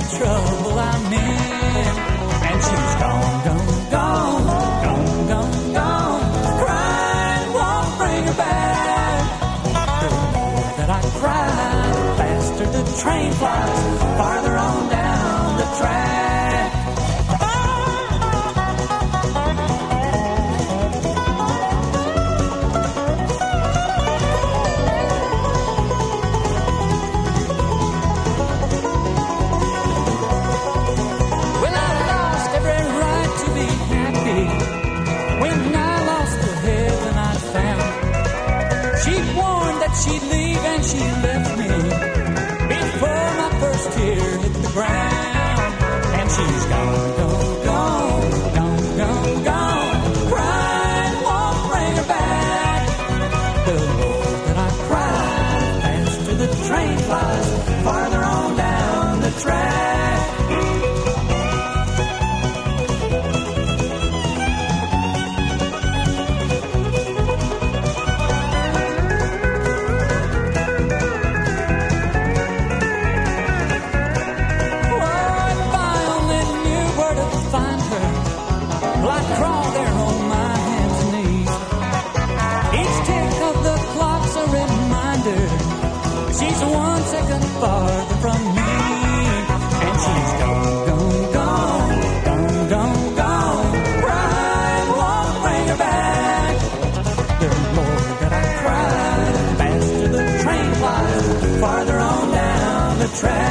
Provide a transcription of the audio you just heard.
trouble I'm in. And she's gone, gone, gone, gone, gone, gone. Crying won't bring her back. The more that I cry, the faster the train flies, farther on down the track. And she left me before my first tear hit the ground. And she's gone, gone, gone, gone, gone. Pride won't bring her back. The more that I cry, faster the train flies, I